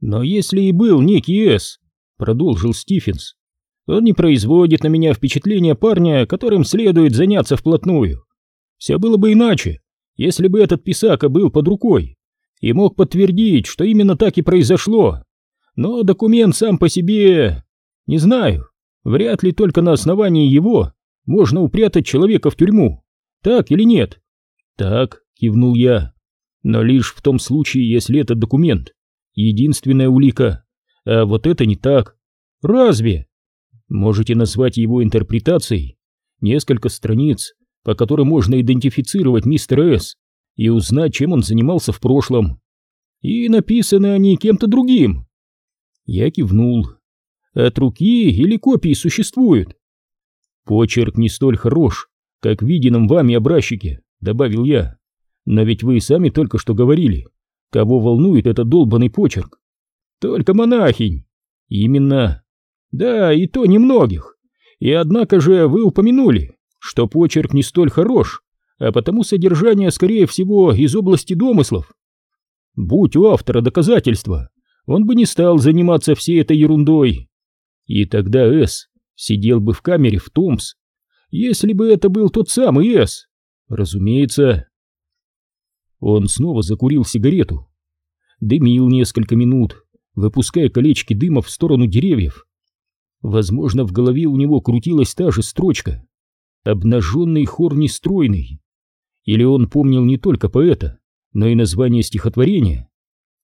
Но если и был некий С, продолжил Стивенс, он не производит на меня впечатление парня, которым следует заняться вплотную. Все было бы иначе, если бы этот писака был под рукой и мог подтвердить, что именно так и произошло. Но документ сам по себе... Не знаю, вряд ли только на основании его можно упрятать человека в тюрьму. Так или нет? Так, кивнул я. Но лишь в том случае, если этот документ единственная улика. А вот это не так. Разве? Можете назвать его интерпретацией несколько страниц, по которым можно идентифицировать мистера С и узнать, чем он занимался в прошлом. И написаны они кем-то другим. Я кивнул. От руки или копии существуют? Почерк не столь хорош, как виденном вами образчике, добавил я. Но ведь вы сами только что говорили, кого волнует этот долбанный почерк. Только монахинь. Именно. Да, и то немногих. И однако же вы упомянули, что почерк не столь хорош, а потому содержание, скорее всего, из области домыслов. Будь у автора доказательства, он бы не стал заниматься всей этой ерундой. И тогда С сидел бы в камере в Томс, если бы это был тот самый С. Разумеется. Он снова закурил сигарету, дымил несколько минут, выпуская колечки дыма в сторону деревьев. Возможно, в голове у него крутилась та же строчка «Обнаженный хор нестройный». Или он помнил не только поэта, но и название стихотворения.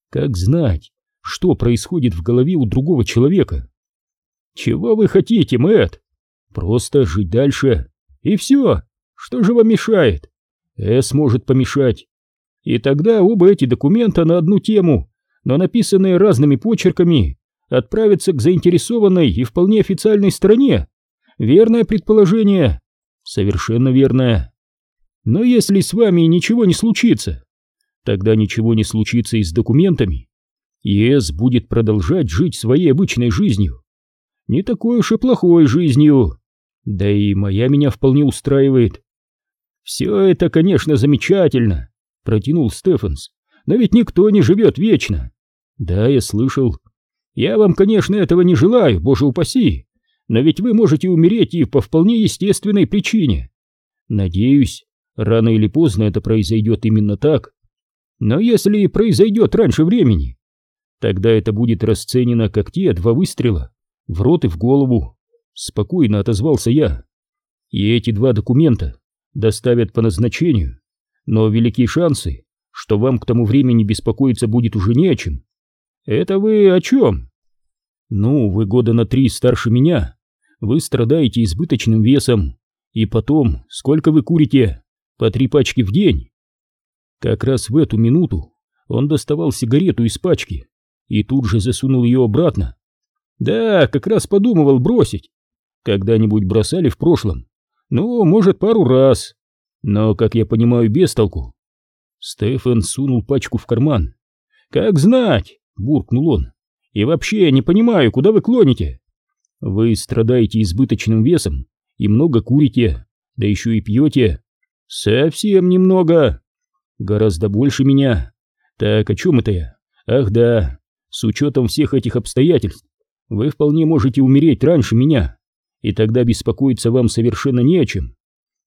Как знать, что происходит в голове у другого человека? Чего вы хотите, Мэтт? Просто жить дальше. И все. Что же вам мешает? С может помешать. И тогда оба эти документа на одну тему, но написанные разными почерками, отправятся к заинтересованной и вполне официальной стороне. Верное предположение. Совершенно верное. Но если с вами ничего не случится, тогда ничего не случится и с документами. ЕС будет продолжать жить своей обычной жизнью. Не такой уж и плохой жизнью. Да и моя меня вполне устраивает. Все это, конечно, замечательно, протянул Стефанс. Но ведь никто не живет вечно. Да, я слышал. Я вам, конечно, этого не желаю, боже упаси. Но ведь вы можете умереть и по вполне естественной причине. Надеюсь, рано или поздно это произойдет именно так. Но если произойдет раньше времени, тогда это будет расценено как те два выстрела в рот и в голову. Спокойно отозвался я. И эти два документа доставят по назначению, но велики шансы, что вам к тому времени беспокоиться будет уже не о чем. Это вы о чем? Ну, вы года на три старше меня, вы страдаете избыточным весом, и потом, сколько вы курите? По три пачки в день. Как раз в эту минуту он доставал сигарету из пачки и тут же засунул ее обратно. Да, как раз подумывал бросить. Когда-нибудь бросали в прошлом. Ну, может, пару раз. Но, как я понимаю, без толку. Стефан сунул пачку в карман. «Как знать!» — буркнул он. «И вообще, я не понимаю, куда вы клоните?» «Вы страдаете избыточным весом и много курите, да еще и пьете. Совсем немного. Гораздо больше меня. Так, о чем это я? Ах да, с учетом всех этих обстоятельств, вы вполне можете умереть раньше меня, и тогда беспокоиться вам совершенно не о чем.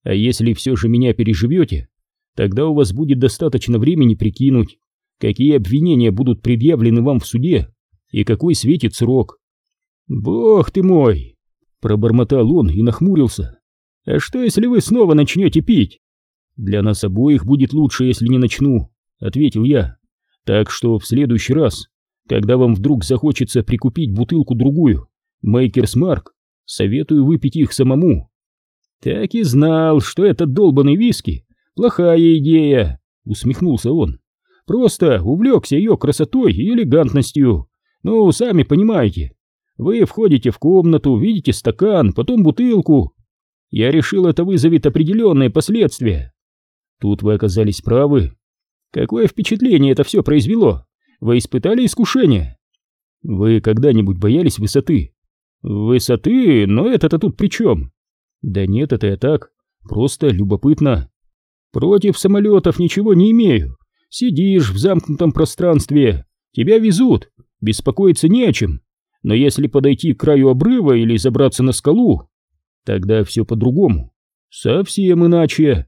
А если все же меня переживете, тогда у вас будет достаточно времени прикинуть, какие обвинения будут предъявлены вам в суде и какой светит срок. Бог ты мой! Пробормотал он и нахмурился. А что, если вы снова начнете пить? «Для нас обоих будет лучше, если не начну», — ответил я. «Так что в следующий раз, когда вам вдруг захочется прикупить бутылку-другую, Мейкерс Марк, советую выпить их самому». «Так и знал, что этот долбанный виски — плохая идея», — усмехнулся он. «Просто увлекся ее красотой и элегантностью. Ну, сами понимаете. Вы входите в комнату, видите стакан, потом бутылку. Я решил, это вызовет определенные последствия. Тут вы оказались правы. Какое впечатление это все произвело? Вы испытали искушение? Вы когда-нибудь боялись высоты? Высоты? Но это-то тут при чем? Да нет, это я так. Просто любопытно. Против самолетов ничего не имею. Сидишь в замкнутом пространстве. Тебя везут. беспокоиться не о чем, но если подойти к краю обрыва или забраться на скалу, тогда все по-другому, совсем иначе.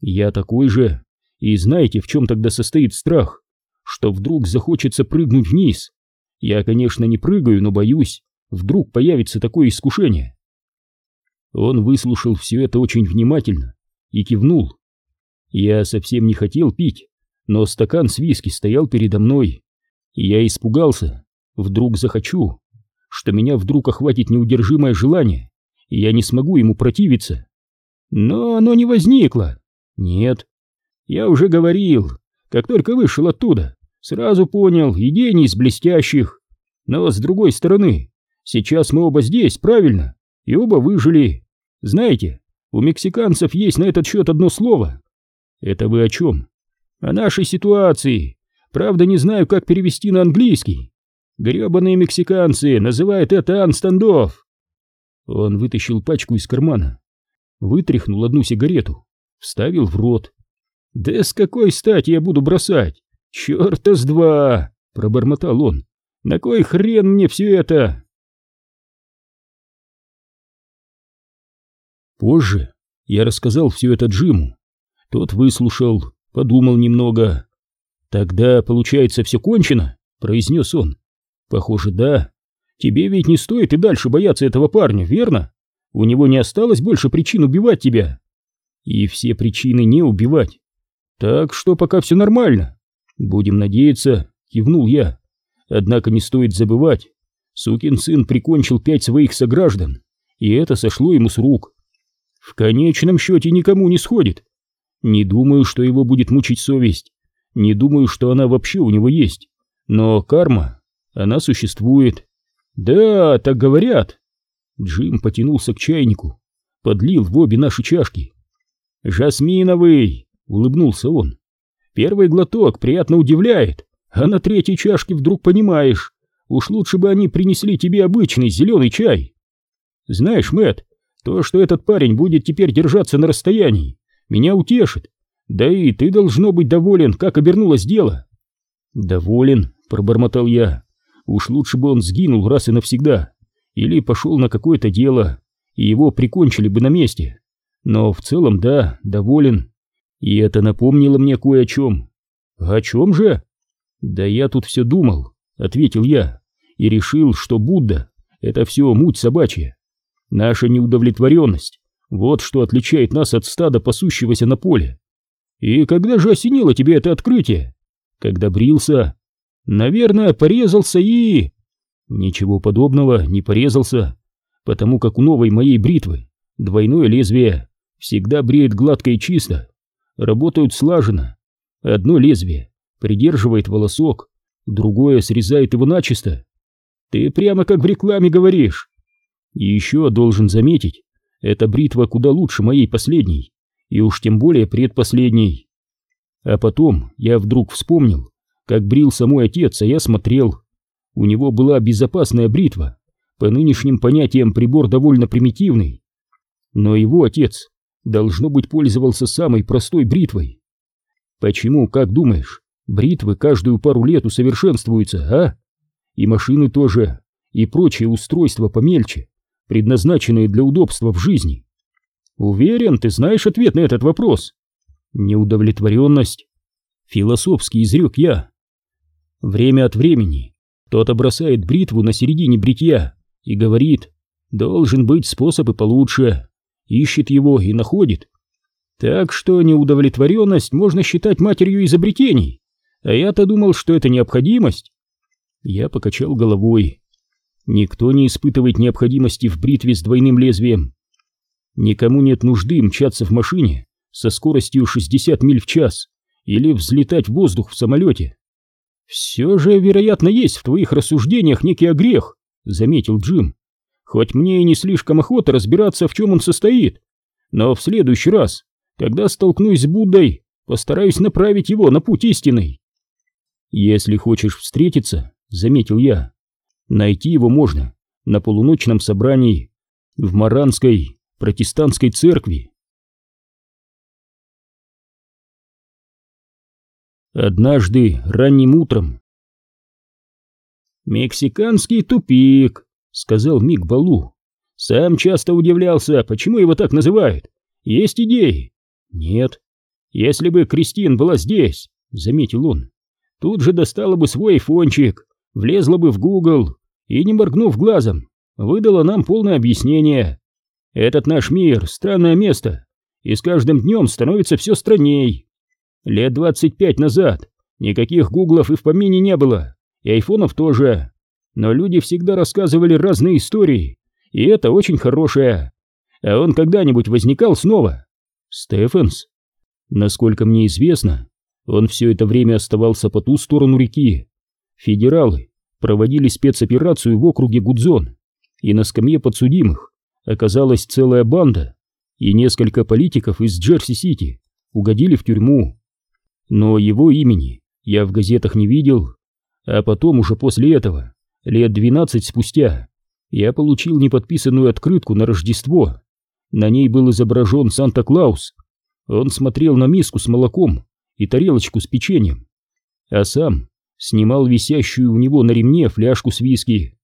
Я такой же, и знаете, в чем тогда состоит страх? Что вдруг захочется прыгнуть вниз. Я, конечно, не прыгаю, но боюсь, вдруг появится такое искушение. Он выслушал все это очень внимательно и кивнул. Я совсем не хотел пить, но стакан с виски стоял передо мной, и я испугался, вдруг захочу, что меня вдруг охватит неудержимое желание, и я не смогу ему противиться. Но оно не возникло. Нет. Я уже говорил, как только вышел оттуда, сразу понял, идея не из блестящих. Но с другой стороны, сейчас мы оба здесь, правильно? И оба выжили. Знаете, у мексиканцев есть на этот счет одно слово. Это вы о чем? О нашей ситуации. Правда, не знаю, как перевести на английский. Гребаные мексиканцы называют это анстандов. Он вытащил пачку из кармана, вытряхнул одну сигарету, вставил в рот. «Да с какой стати я буду бросать? Черта с два!» — пробормотал он. «На кой хрен мне все это?» Позже я рассказал все это Джиму. Тот выслушал, подумал немного. «Тогда, получается, все кончено?» — произнес он. «Похоже, да. Тебе ведь не стоит и дальше бояться этого парня, верно? У него не осталось больше причин убивать тебя. И все причины не убивать. Так что пока все нормально. Будем надеяться, кивнул я. Однако не стоит забывать, сукин сын прикончил пять своих сограждан, и это сошло ему с рук. В конечном счете никому не сходит. Не думаю, что его будет мучить совесть. Не думаю, что она вообще у него есть. Но карма, она существует. Да, так говорят. Джим потянулся к чайнику, подлил в обе наши чашки. «Жасминовый!» — улыбнулся он. «Первый глоток приятно удивляет, а на третьей чашке вдруг понимаешь, уж лучше бы они принесли тебе обычный зеленый чай. Знаешь, Мэт, то, что этот парень будет теперь держаться на расстоянии, меня утешит. Да и ты должно быть доволен, как обернулось дело». «Доволен», — пробормотал я. «Уж лучше бы он сгинул раз и навсегда» или пошел на какое-то дело, и его прикончили бы на месте. Но в целом, да, доволен. И это напомнило мне кое о чем. О чем же? Да я тут все думал, ответил я, и решил, что Будда — это все муть собачья. Наша неудовлетворенность — вот что отличает нас от стада, пасущегося на поле. И когда же осенило тебе это открытие? Когда брился? Наверное, порезался и... Ничего подобного не порезался, потому как у новой моей бритвы двойное лезвие всегда бреет гладко и чисто, работают слаженно. Одно лезвие придерживает волосок, другое срезает его начисто. Ты прямо как в рекламе говоришь. И еще должен заметить, эта бритва куда лучше моей последней, и уж тем более предпоследней. А потом я вдруг вспомнил, как брился мой отец, а я смотрел, у него была безопасная бритва, по нынешним понятиям прибор довольно примитивный. Но его отец, должно быть, пользовался самой простой бритвой. Почему, как думаешь, бритвы каждую пару лет усовершенствуются, а? И машины тоже, и прочие устройства помельче, предназначенные для удобства в жизни. Уверен, ты знаешь ответ на этот вопрос. Неудовлетворенность. Философски изрек я. Время от времени кто-то бросает бритву на середине бритья и говорит, должен быть способ и получше, ищет его и находит. Так что неудовлетворенность можно считать матерью изобретений, а я-то думал, что это необходимость. Я покачал головой. Никто не испытывает необходимости в бритве с двойным лезвием. Никому нет нужды мчаться в машине со скоростью 60 миль в час или взлетать в воздух в самолете. «Все же, вероятно, есть в твоих рассуждениях некий огрех», — заметил Джим. «Хоть мне и не слишком охота разбираться, в чем он состоит. Но в следующий раз, когда столкнусь с Буддой, постараюсь направить его на путь истинный». «Если хочешь встретиться», — заметил я, — «найти его можно на полуночном собрании в Маранской протестантской церкви». Однажды ранним утром. «Мексиканский тупик», — сказал Мик Балу. «Сам часто удивлялся, почему его так называют. Есть идеи?» «Нет». «Если бы Кристин была здесь», — заметил он, — «тут же достала бы свой айфончик, влезла бы в Google и, не моргнув глазом, выдала нам полное объяснение. Этот наш мир — странное место, и с каждым днем становится все странней. Лет двадцать пять назад никаких гуглов и в помине не было, и айфонов тоже. Но люди всегда рассказывали разные истории, и это очень хорошее. А он когда-нибудь возникал снова? Стефенс? Насколько мне известно, он все это время оставался по ту сторону реки. Федералы проводили спецоперацию в округе Гудзон, и на скамье подсудимых оказалась целая банда и несколько политиков из Джерси-Сити угодили в тюрьму. Но его имени я в газетах не видел, а потом уже после этого, лет двенадцать спустя, я получил неподписанную открытку на Рождество. На ней был изображен Санта-Клаус. Он смотрел на миску с молоком и тарелочку с печеньем, а сам снимал висящую у него на ремне фляжку с виски.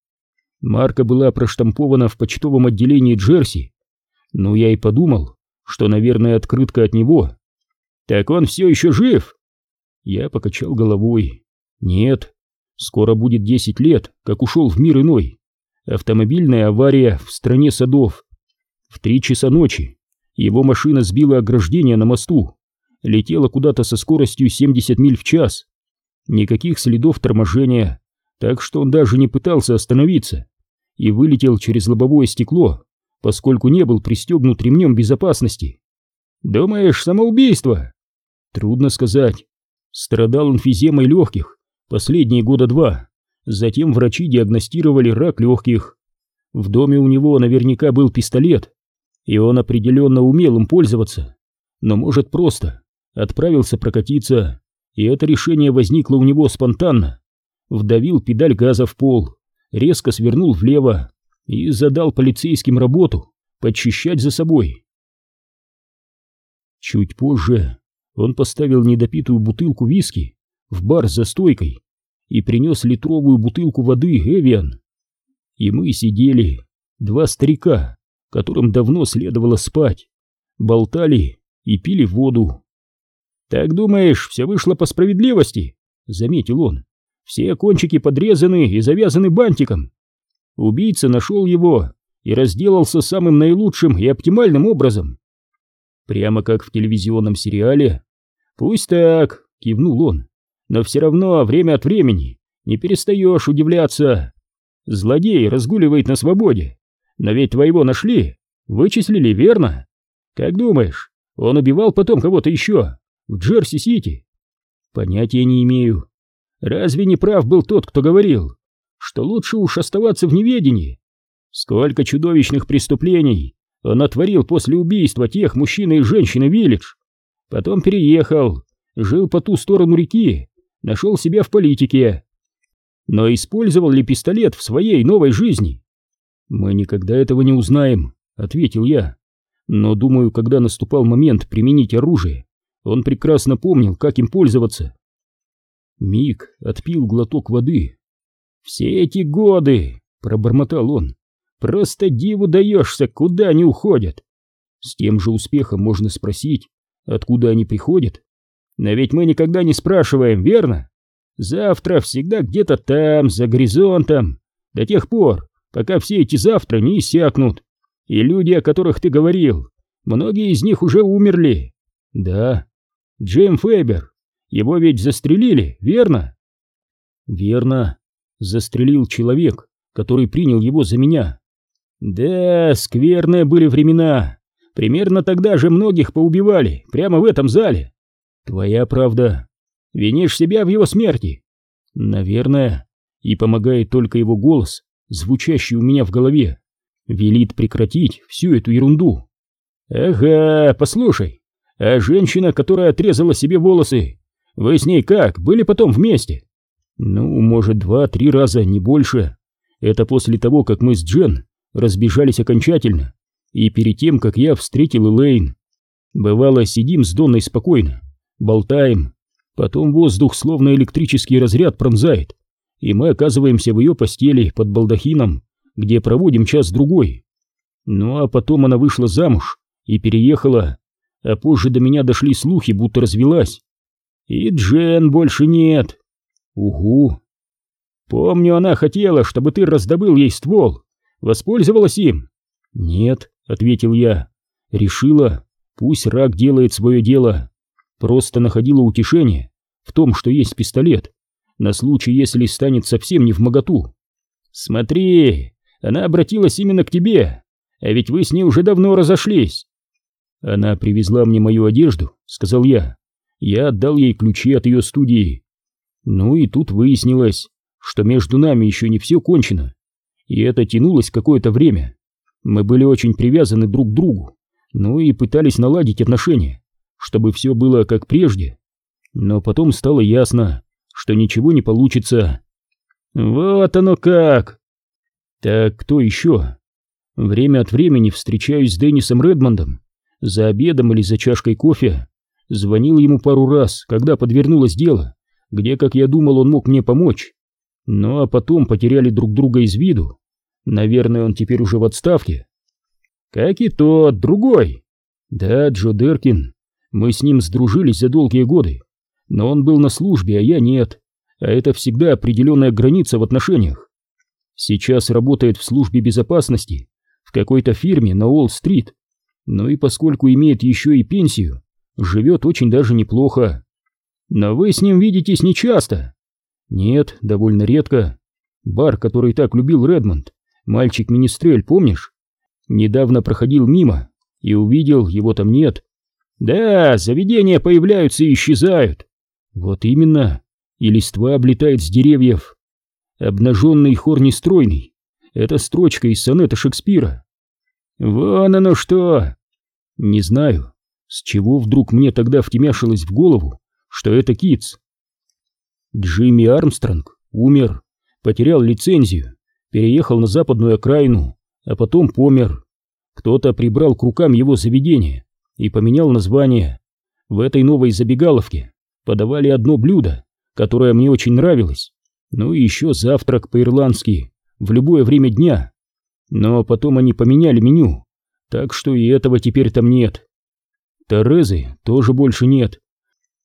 Марка была проштампована в почтовом отделении Джерси, ну, я и подумал, что, наверное, открытка от него. Так он все еще жив? Я покачал головой. Нет, скоро будет десять лет, как ушел в мир иной. Автомобильная авария в стране садов. В три часа ночи его машина сбила ограждение на мосту, летела куда-то со скоростью 70 миль в час. Никаких следов торможения, так что он даже не пытался остановиться и вылетел через лобовое стекло поскольку не был пристегнут ремнем безопасности. Думаешь, самоубийство? Трудно сказать. Страдал эмфиземой легких последние года два. Затем врачи диагностировали рак легких. В доме у него наверняка был пистолет, и он определенно умел им пользоваться. Но, может, просто отправился прокатиться, и это решение возникло у него спонтанно. Вдавил педаль газа в пол, резко свернул влево, и задал полицейским работу подчищать за собой. Чуть позже он поставил недопитую бутылку виски в бар за стойкой и принес литровую бутылку воды «Эвиан». И мы сидели, два старика, которым давно следовало спать, болтали и пили воду. «Так думаешь, все вышло по справедливости?» — заметил он. «Все кончики подрезаны и завязаны бантиком, Убийца нашел его и разделался самым наилучшим и оптимальным образом. Прямо как в телевизионном сериале. Пусть так, кивнул он, но все равно время от времени не перестаешь удивляться. Злодей разгуливает на свободе, но ведь твоего нашли, вычислили, верно? Как думаешь, он убивал потом кого-то еще в Джерси-Сити? Понятия не имею. Разве не прав был тот, кто говорил, что лучше уж оставаться в неведении. Сколько чудовищных преступлений он отворил после убийства тех мужчины и женщины Виллидж. Потом переехал, жил по ту сторону реки, нашел себя в политике. Но использовал ли пистолет в своей новой жизни? Мы никогда этого не узнаем, ответил я. Но думаю, когда наступал момент применить оружие, он прекрасно помнил, как им пользоваться. Мик отпил глоток воды, «Все эти годы!» — пробормотал он. «Просто диву даешься, куда они уходят!» С тем же успехом можно спросить, откуда они приходят. Но ведь мы никогда не спрашиваем, верно? Завтра всегда где-то там, за горизонтом, до тех пор, пока все эти завтра не иссякнут. И люди, о которых ты говорил, многие из них уже умерли. Да. Джейм Фейбер, его ведь застрелили, верно? Верно застрелил человек, который принял его за меня. Да, скверные были времена. Примерно тогда же многих поубивали, прямо в этом зале. Твоя правда. Винишь себя в его смерти? Наверное. И помогает только его голос, звучащий у меня в голове. Велит прекратить всю эту ерунду. Ага, послушай, а женщина, которая отрезала себе волосы, вы с ней как, были потом вместе? Ну, может, два-три раза, не больше. Это после того, как мы с Джен разбежались окончательно, и перед тем, как я встретил Элейн. Бывало, сидим с Донной спокойно, болтаем, потом воздух словно электрический разряд пронзает, и мы оказываемся в ее постели под балдахином, где проводим час-другой. Ну а потом она вышла замуж и переехала, а позже до меня дошли слухи, будто развелась. И Джен больше нет. Угу. Помню, она хотела, чтобы ты раздобыл ей ствол. Воспользовалась им? Нет, ответил я. Решила, пусть рак делает свое дело. Просто находила утешение в том, что есть пистолет, на случай, если станет совсем не в моготу. Смотри, она обратилась именно к тебе, а ведь вы с ней уже давно разошлись. Она привезла мне мою одежду, сказал я. Я отдал ей ключи от ее студии. Ну и тут выяснилось, что между нами еще не все кончено. И это тянулось какое-то время. Мы были очень привязаны друг к другу, ну и пытались наладить отношения, чтобы все было как прежде. Но потом стало ясно, что ничего не получится. Вот оно как! Так кто еще? Время от времени встречаюсь с Деннисом Редмондом за обедом или за чашкой кофе. Звонил ему пару раз, когда подвернулось дело, где, как я думал, он мог мне помочь. Ну а потом потеряли друг друга из виду. Наверное, он теперь уже в отставке. Как и тот, другой. Да, Джо Деркин. Мы с ним сдружились за долгие годы. Но он был на службе, а я нет. А это всегда определенная граница в отношениях. Сейчас работает в службе безопасности в какой-то фирме на Уолл-стрит. Ну и поскольку имеет еще и пенсию, живет очень даже неплохо. Но вы с ним видитесь нечасто. Нет, довольно редко. Бар, который так любил Редмонд, мальчик-министрель, помнишь? Недавно проходил мимо и увидел, его там нет. Да, заведения появляются и исчезают. Вот именно. И листва облетает с деревьев. Обнаженный хор нестройный. Это строчка из сонета Шекспира. Вон оно что! Не знаю, с чего вдруг мне тогда втемяшилось в голову, что это Китс. Джимми Армстронг умер, потерял лицензию, переехал на западную окраину, а потом помер. Кто-то прибрал к рукам его заведение и поменял название. В этой новой забегаловке подавали одно блюдо, которое мне очень нравилось, ну и еще завтрак по-ирландски, в любое время дня. Но потом они поменяли меню, так что и этого теперь там нет. Терезы тоже больше нет.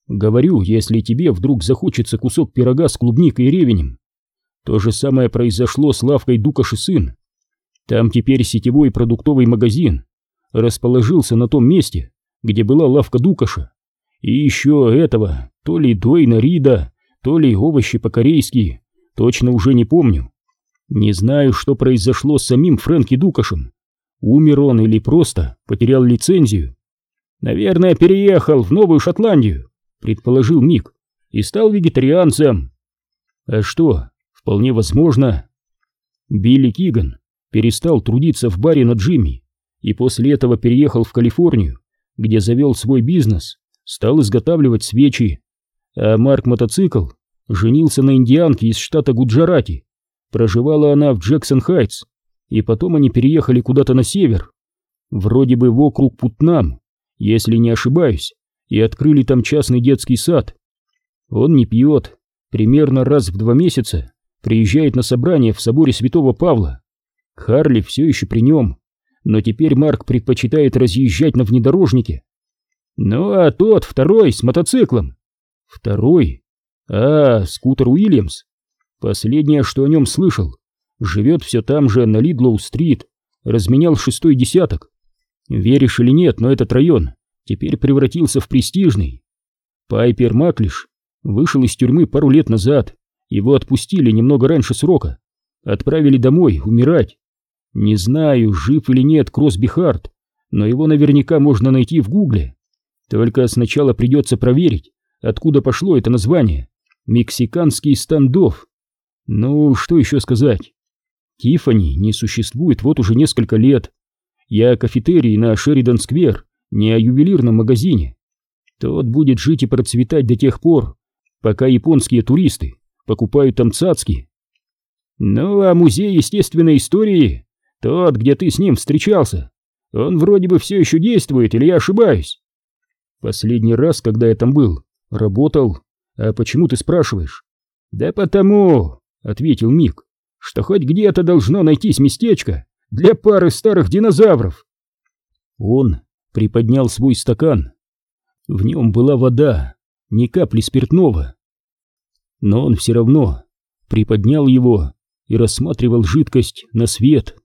Говорю, если тебе вдруг захочется кусок пирога с клубникой и ревенем. То же самое произошло с лавкой Дукаш и сын. Там теперь сетевой продуктовый магазин расположился на том месте, где была лавка Дукаша. И еще этого, то ли Дуэйна Рида, то ли овощи по-корейски, точно уже не помню. Не знаю, что произошло с самим Фрэнки Дукашем. Умер он или просто потерял лицензию. Наверное, переехал в Новую Шотландию предположил Мик, и стал вегетарианцем. А что, вполне возможно. Билли Киган перестал трудиться в баре на Джимми и после этого переехал в Калифорнию, где завел свой бизнес, стал изготавливать свечи. А Марк Мотоцикл женился на индианке из штата Гуджарати. Проживала она в Джексон-Хайтс, и потом они переехали куда-то на север, вроде бы в округ Путнам, если не ошибаюсь и открыли там частный детский сад. Он не пьет, примерно раз в два месяца приезжает на собрание в соборе святого Павла. Харли все еще при нем, но теперь Марк предпочитает разъезжать на внедорожнике. Ну а тот, второй, с мотоциклом. Второй? А, скутер Уильямс. Последнее, что о нем слышал, живет все там же, на Лидлоу-стрит, разменял шестой десяток. Веришь или нет, но этот район теперь превратился в престижный. Пайпер Маклиш вышел из тюрьмы пару лет назад, его отпустили немного раньше срока, отправили домой умирать. Не знаю, жив или нет Кросби Харт, но его наверняка можно найти в гугле. Только сначала придется проверить, откуда пошло это название. Мексиканский стандофф. Ну, что еще сказать? Тифани не существует вот уже несколько лет. Я кафетерий на Шеридан-сквер не о ювелирном магазине. Тот будет жить и процветать до тех пор, пока японские туристы покупают там цацки. Ну, а музей естественной истории, тот, где ты с ним встречался, он вроде бы все еще действует, или я ошибаюсь? Последний раз, когда я там был, работал. А почему ты спрашиваешь? Да потому, ответил Мик, что хоть где-то должно найтись местечко для пары старых динозавров. Он приподнял свой стакан. В нем была вода, ни капли спиртного. Но он все равно приподнял его и рассматривал жидкость на свет.